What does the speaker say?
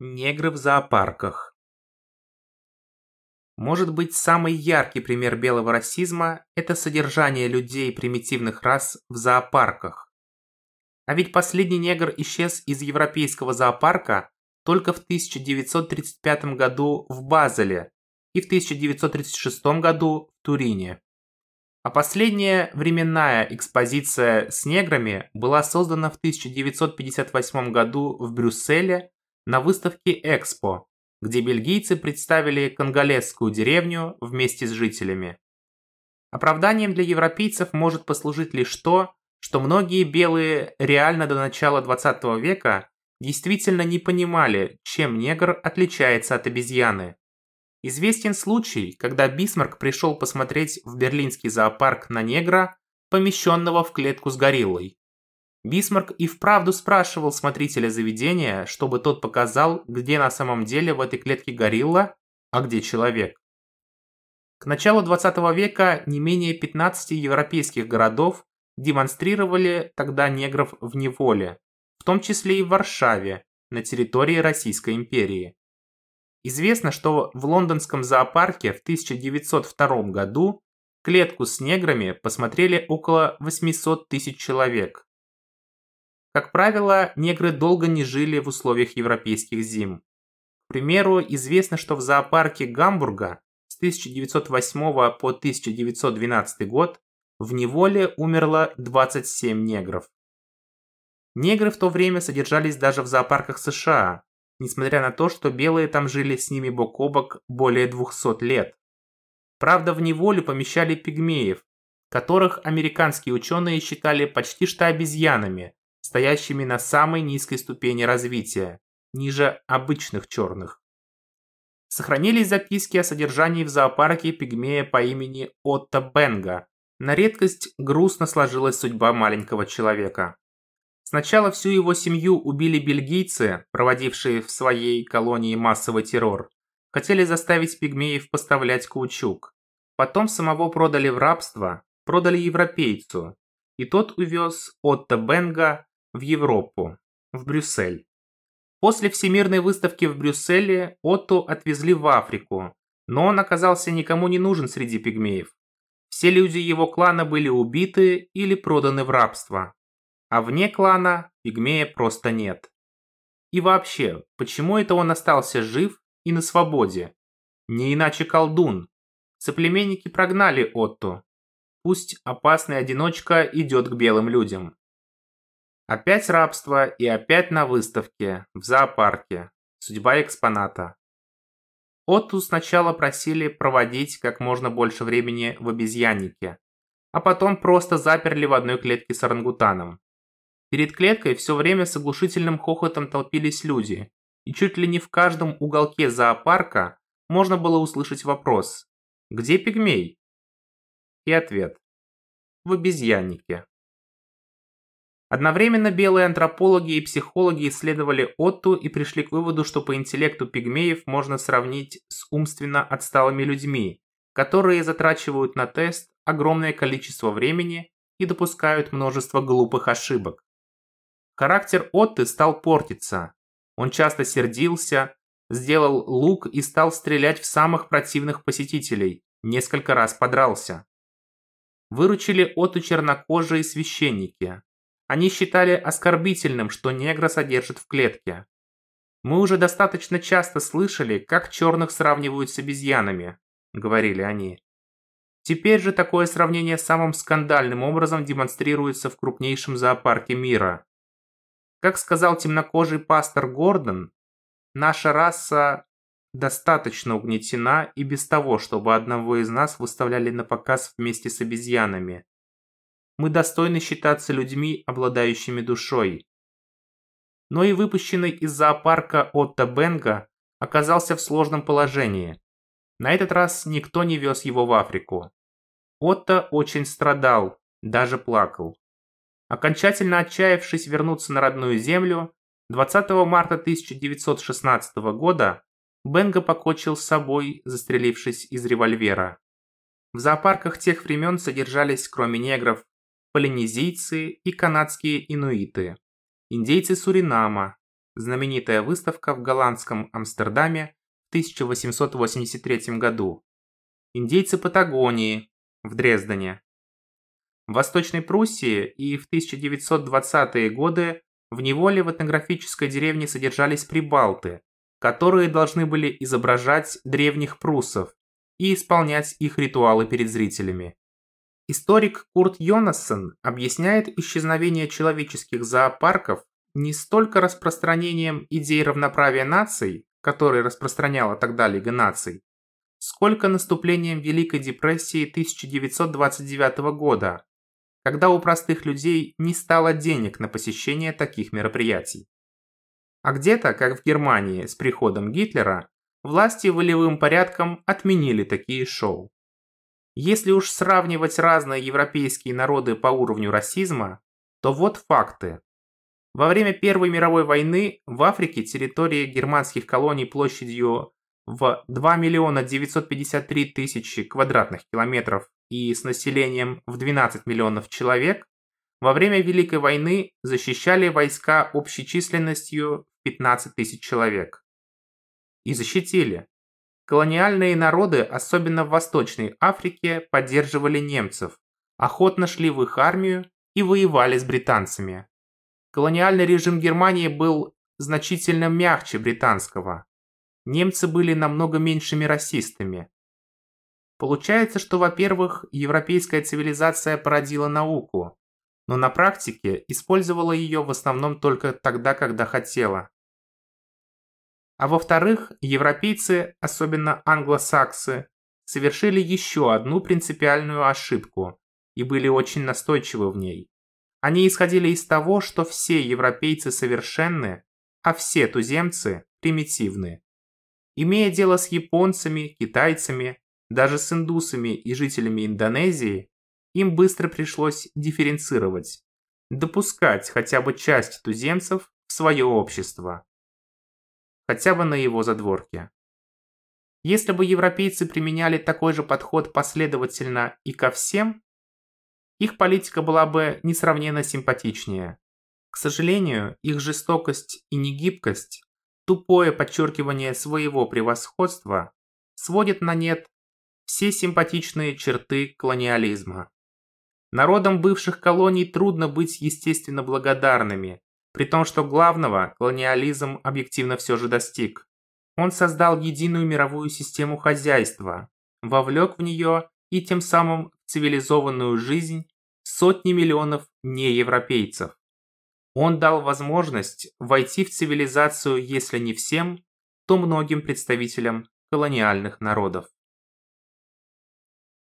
Негры в зоопарках. Может быть, самый яркий пример белого расизма – это содержание людей примитивных рас в зоопарках. А ведь последний негр исчез из европейского зоопарка только в 1935 году в Базеле и в 1936 году в Турине. А последняя временная экспозиция с неграми была создана в 1958 году в Брюсселе на выставке Экспо, где бельгийцы представили конголезскую деревню вместе с жителями. Оправданием для европейцев может послужить лишь то, что многие белые реально до начала 20 века действительно не понимали, чем негр отличается от обезьяны. Известен случай, когда Бисмарк пришел посмотреть в берлинский зоопарк на негра, помещенного в клетку с гориллой. Бисмарк и вправду спрашивал смотрителя заведения, чтобы тот показал, где на самом деле в этой клетке горилла, а где человек. К началу 20 века не менее 15 европейских городов демонстрировали тогда негров в неволе, в том числе и в Варшаве, на территории Российской империи. Известно, что в лондонском зоопарке в 1902 году клетку с неграми посмотрели около 800 тысяч человек. Как правило, негры долго не жили в условиях европейских зим. К примеру, известно, что в зоопарке Гамбурга с 1908 по 1912 год в неволе умерло 27 негров. Негры в то время содержались даже в зоопарках США, несмотря на то, что белые там жили с ними бок о бок более 200 лет. Правда, в неволю помещали пигмеев, которых американские ученые считали почти что обезьянами, стоящими на самой низкой ступени развития, ниже обычных черных. Сохранились записки о содержании в зоопарке пигмея по имени Отто Бенга. На редкость грустно сложилась судьба маленького человека. Сначала всю его семью убили бельгийцы, проводившие в своей колонии массовый террор. Хотели заставить пигмеев поставлять каучук. Потом самого продали в рабство, продали европейцу. И тот увез Отто Бенга в Европу, в Брюссель. После Всемирной выставки в Брюсселе Отто отвезли в Африку, но он оказался никому не нужен среди пигмеев. Все люди его клана были убиты или проданы в рабство. А вне клана пигмея просто нет. И вообще, почему это он остался жив и на свободе? Не иначе колдун. Соплеменники прогнали Отто. Пусть опасный одиночка идет к белым людям. Опять рабство и опять на выставке, в зоопарке. Судьба экспоната. Отту сначала просили проводить как можно больше времени в обезьяннике, а потом просто заперли в одной клетке с орангутаном. Перед клеткой все время с оглушительным хохотом толпились люди, и чуть ли не в каждом уголке зоопарка можно было услышать вопрос «Где пигмей?» И ответ «В обезьяннике». Одновременно белые антропологи и психологи исследовали Отту и пришли к выводу, что по интеллекту пигмеев можно сравнить с умственно отсталыми людьми, которые затрачивают на тест огромное количество времени и допускают множество глупых ошибок. Характер Отты стал портиться. Он часто сердился, сделал лук и стал стрелять в самых противных посетителей, несколько раз подрался. Выручили Отту чернокожие священники. Они считали оскорбительным, что негра содержат в клетке. «Мы уже достаточно часто слышали, как черных сравнивают с обезьянами», — говорили они. Теперь же такое сравнение самым скандальным образом демонстрируется в крупнейшем зоопарке мира. Как сказал темнокожий пастор Гордон, наша раса достаточно угнетена и без того, чтобы одного из нас выставляли на показ вместе с обезьянами мы достойны считаться людьми, обладающими душой. Но и выпущенный из зоопарка Отто Бенга оказался в сложном положении. На этот раз никто не вез его в Африку. Отто очень страдал, даже плакал. Окончательно отчаявшись вернуться на родную землю, 20 марта 1916 года Бенга покончил с собой, застрелившись из револьвера. В зоопарках тех времен содержались, кроме негров, полинезийцы и канадские инуиты, индейцы Суринама, знаменитая выставка в голландском Амстердаме в 1883 году. Индейцы Патагонии в Дрездене. В Восточной Пруссии и в 1920-е годы в неволе в этнографической деревне содержались прибалты, которые должны были изображать древних пруссов и исполнять их ритуалы перед зрителями. Историк Курт Йонассон объясняет исчезновение человеческих зоопарков не столько распространением идей равноправия наций, которые распространяла тогда Лига наций, сколько наступлением Великой депрессии 1929 года, когда у простых людей не стало денег на посещение таких мероприятий. А где-то, как в Германии с приходом Гитлера, власти волевым порядком отменили такие шоу. Если уж сравнивать разные европейские народы по уровню расизма, то вот факты. Во время Первой мировой войны в Африке территория германских колоний площадью в 2 миллиона 953 тысячи квадратных километров и с населением в 12 миллионов человек во время Великой войны защищали войска общей численностью 15 тысяч человек. И защитили. Колониальные народы, особенно в Восточной Африке, поддерживали немцев, охотно шли в их армию и воевали с британцами. Колониальный режим Германии был значительно мягче британского. Немцы были намного меньшими расистами. Получается, что, во-первых, европейская цивилизация породила науку, но на практике использовала ее в основном только тогда, когда хотела. А во-вторых, европейцы, особенно англосаксы, совершили еще одну принципиальную ошибку и были очень настойчивы в ней. Они исходили из того, что все европейцы совершенны, а все туземцы примитивны. Имея дело с японцами, китайцами, даже с индусами и жителями Индонезии, им быстро пришлось дифференцировать, допускать хотя бы часть туземцев в свое общество. Хотя бы на его задворке. Если бы европейцы применяли такой же подход последовательно и ко всем, их политика была бы несравненно симпатичнее. К сожалению, их жестокость и негибкость, тупое подчеркивание своего превосходства сводят на нет все симпатичные черты колониализма. Народам бывших колоний трудно быть естественно благодарными, при том, что главного колониализм объективно все же достиг. Он создал единую мировую систему хозяйства, вовлек в нее и тем самым цивилизованную жизнь сотни миллионов неевропейцев. Он дал возможность войти в цивилизацию, если не всем, то многим представителям колониальных народов.